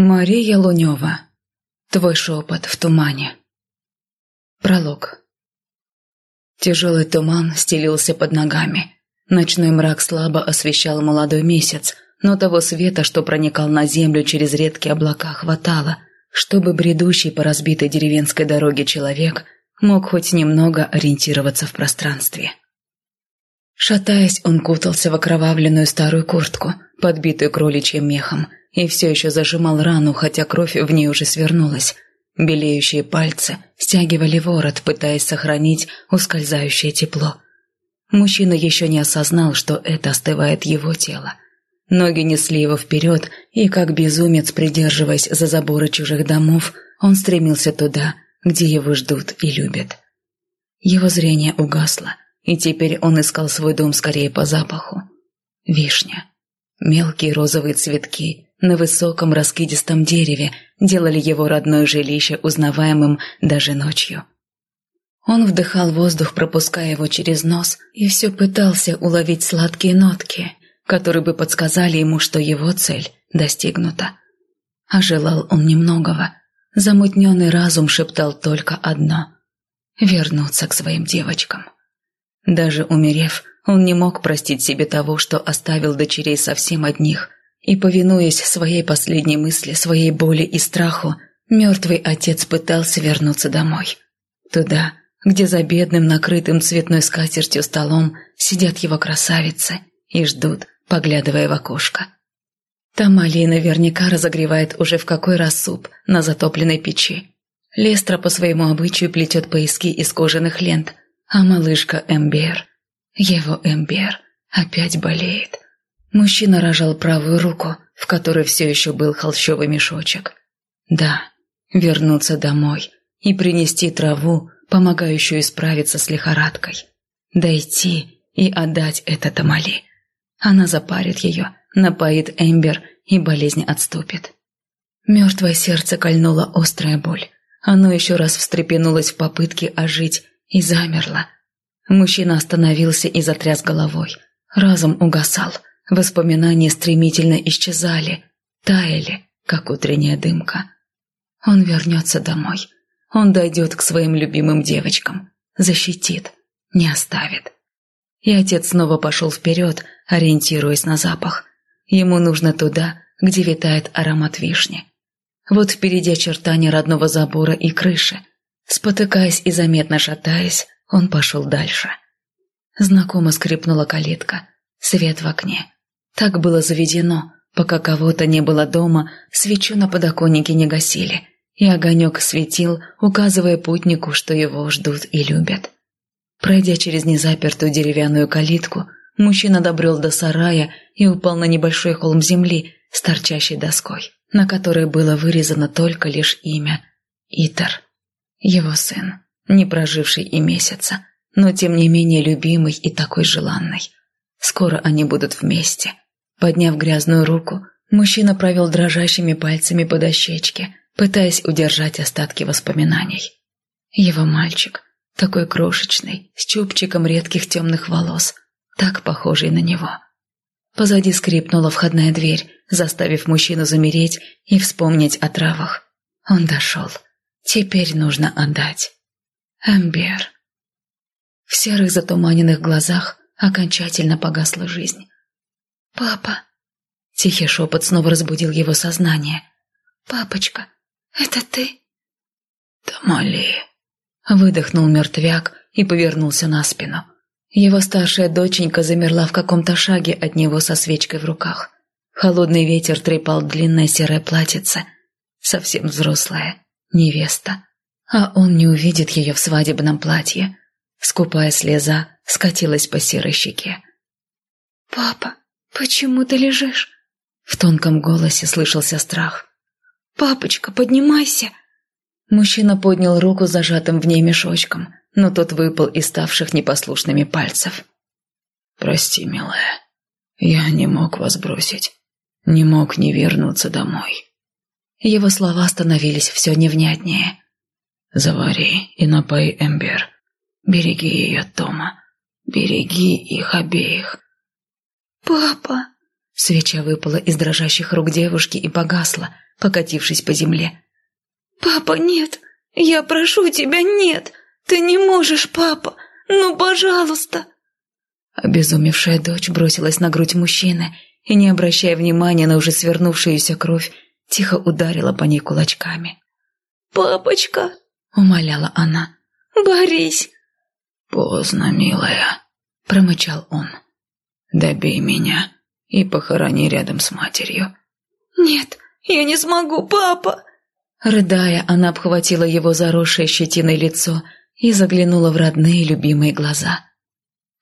Мария Лунева. Твой шепот в тумане. Пролог. Тяжелый туман стелился под ногами. Ночной мрак слабо освещал молодой месяц, но того света, что проникал на землю через редкие облака, хватало, чтобы бредущий по разбитой деревенской дороге человек мог хоть немного ориентироваться в пространстве. Шатаясь, он кутался в окровавленную старую куртку, подбитую кроличьим мехом, и все еще зажимал рану, хотя кровь в ней уже свернулась. Белеющие пальцы стягивали ворот, пытаясь сохранить ускользающее тепло. Мужчина еще не осознал, что это остывает его тело. Ноги несли его вперед, и как безумец, придерживаясь за заборы чужих домов, он стремился туда, где его ждут и любят. Его зрение угасло, и теперь он искал свой дом скорее по запаху. Вишня. Мелкие розовые цветки, на высоком раскидистом дереве делали его родное жилище узнаваемым даже ночью. Он вдыхал воздух, пропуская его через нос, и все пытался уловить сладкие нотки, которые бы подсказали ему, что его цель достигнута. А желал он немногого. Замутненный разум шептал только одно — вернуться к своим девочкам. Даже умерев, он не мог простить себе того, что оставил дочерей совсем одних – и, повинуясь своей последней мысли, своей боли и страху, мертвый отец пытался вернуться домой. Туда, где за бедным, накрытым цветной скатертью столом сидят его красавицы и ждут, поглядывая в окошко. Тамалия наверняка разогревает уже в какой раз суп на затопленной печи. Лестра по своему обычаю плетет пояски из кожаных лент, а малышка Эмбер, его Эмбер, опять болеет. Мужчина рожал правую руку, в которой все еще был холщовый мешочек. Да, вернуться домой и принести траву, помогающую справиться с лихорадкой. Дойти и отдать это Тамали. Она запарит ее, напоит Эмбер, и болезнь отступит. Мертвое сердце кольнула острая боль. Оно еще раз встрепенулось в попытке ожить и замерло. Мужчина остановился и затряс головой. Разум угасал – Воспоминания стремительно исчезали, таяли, как утренняя дымка. Он вернется домой. Он дойдет к своим любимым девочкам. Защитит, не оставит. И отец снова пошел вперед, ориентируясь на запах. Ему нужно туда, где витает аромат вишни. Вот впереди очертания родного забора и крыши. Спотыкаясь и заметно шатаясь, он пошел дальше. Знакомо скрипнула калитка. Свет в окне. Так было заведено, пока кого-то не было дома, свечу на подоконнике не гасили, и огонек светил, указывая путнику, что его ждут и любят. Пройдя через незапертую деревянную калитку, мужчина добрел до сарая и упал на небольшой холм земли с торчащей доской, на которой было вырезано только лишь имя Итер. Его сын, не проживший и месяца, но тем не менее любимый и такой желанный. Скоро они будут вместе – Подняв грязную руку, мужчина провел дрожащими пальцами по дощечке, пытаясь удержать остатки воспоминаний. Его мальчик, такой крошечный, с чубчиком редких темных волос, так похожий на него. Позади скрипнула входная дверь, заставив мужчину замереть и вспомнить о травах. Он дошел. Теперь нужно отдать. Амбер. В серых затуманенных глазах окончательно погасла жизнь. «Папа!» Тихий шепот снова разбудил его сознание. «Папочка, это ты?» «Тамали!» Выдохнул мертвяк и повернулся на спину. Его старшая доченька замерла в каком-то шаге от него со свечкой в руках. Холодный ветер трепал длинное серое платьице. Совсем взрослая, невеста. А он не увидит ее в свадебном платье. Скупая слеза скатилась по серой щеке. «Папа, «Почему ты лежишь?» В тонком голосе слышался страх. «Папочка, поднимайся!» Мужчина поднял руку зажатым в ней мешочком, но тот выпал из ставших непослушными пальцев. «Прости, милая, я не мог вас бросить, не мог не вернуться домой». Его слова становились все невнятнее. «Завари и напои Эмбер. Береги ее, Тома. Береги их обеих. «Папа!» Свеча выпала из дрожащих рук девушки и погасла, покатившись по земле. «Папа, нет! Я прошу тебя, нет! Ты не можешь, папа! Ну, пожалуйста!» Обезумевшая дочь бросилась на грудь мужчины и, не обращая внимания на уже свернувшуюся кровь, тихо ударила по ней кулачками. «Папочка!» — умоляла она. «Борись!» «Поздно, милая», — промычал он. «Добей меня и похорони рядом с матерью». «Нет, я не смогу, папа!» Рыдая, она обхватила его заросшее щетиной лицо и заглянула в родные любимые глаза.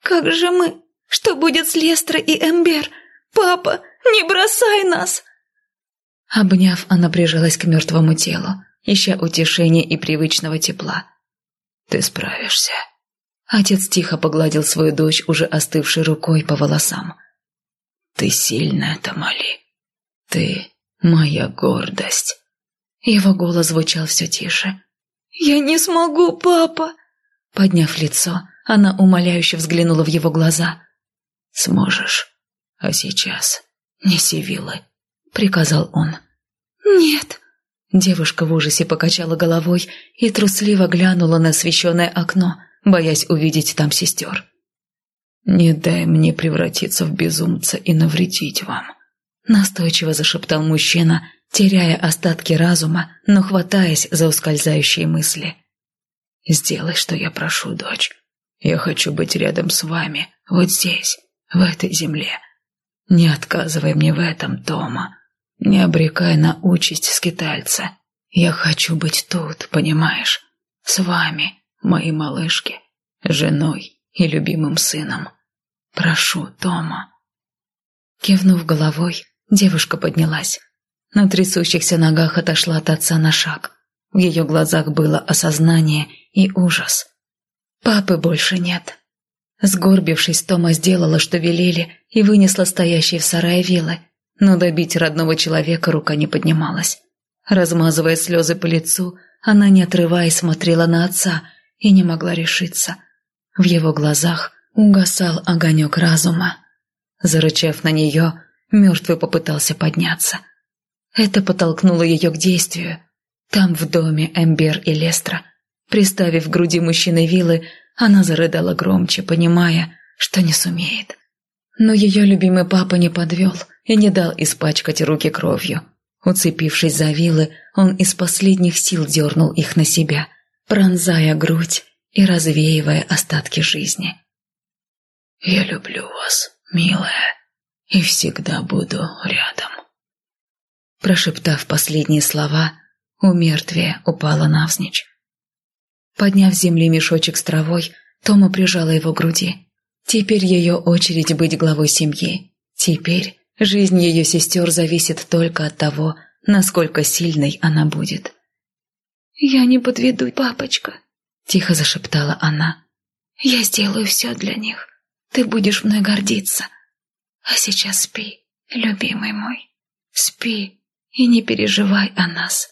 «Как же мы? Что будет с Лестро и Эмбер? Папа, не бросай нас!» Обняв, она прижалась к мертвому телу, ища утешения и привычного тепла. «Ты справишься». Отец тихо погладил свою дочь, уже остывшей рукой по волосам. «Ты сильная, Тамали. Ты моя гордость». Его голос звучал все тише. «Я не смогу, папа!» Подняв лицо, она умоляюще взглянула в его глаза. «Сможешь. А сейчас неси вилы», — приказал он. «Нет». Девушка в ужасе покачала головой и трусливо глянула на освещенное окно, боясь увидеть там сестер. «Не дай мне превратиться в безумца и навредить вам», — настойчиво зашептал мужчина, теряя остатки разума, но хватаясь за ускользающие мысли. «Сделай, что я прошу, дочь. Я хочу быть рядом с вами, вот здесь, в этой земле. Не отказывай мне в этом, Тома. Не обрекай на участь скитальца. Я хочу быть тут, понимаешь? С вами, мои малышки, женой и любимым сыном. Прошу, Тома». Кивнув головой, девушка поднялась. На трясущихся ногах отошла от отца на шаг. В ее глазах было осознание и ужас. Папы больше нет. Сгорбившись, Тома сделала, что велели, и вынесла стоящие в сарае вилы, но добить родного человека рука не поднималась. Размазывая слезы по лицу, она, не отрываясь, смотрела на отца и не могла решиться. В его глазах угасал огонек разума. Зарычав на нее, мертвый попытался подняться. Это подтолкнуло ее к действию. Там, в доме Эмбер и Лестра, приставив к груди мужчины вилы, она зарыдала громче, понимая, что не сумеет. Но ее любимый папа не подвел и не дал испачкать руки кровью. Уцепившись за вилы, он из последних сил дернул их на себя, пронзая грудь и развеивая остатки жизни. «Я люблю вас, милая, и всегда буду рядом». Прошептав последние слова, у мертвия упала навзничь. Подняв с земли мешочек с травой, Тома прижала его к груди. Теперь ее очередь быть главой семьи. Теперь жизнь ее сестер зависит только от того, насколько сильной она будет. «Я не подведу, папочка», — тихо зашептала она. «Я сделаю все для них. Ты будешь мной гордиться. А сейчас спи, любимый мой. Спи и не переживай о нас».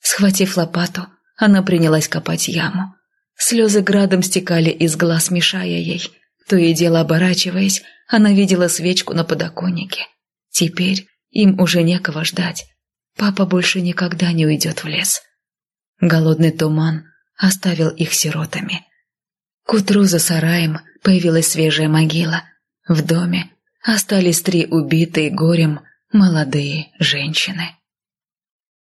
Схватив лопату, она принялась копать яму. Слезы градом стекали из глаз, мешая ей. То и дело оборачиваясь, она видела свечку на подоконнике. Теперь им уже некого ждать. Папа больше никогда не уйдет в лес. Голодный туман оставил их сиротами. К утру за сараем появилась свежая могила. В доме остались три убитые горем молодые женщины.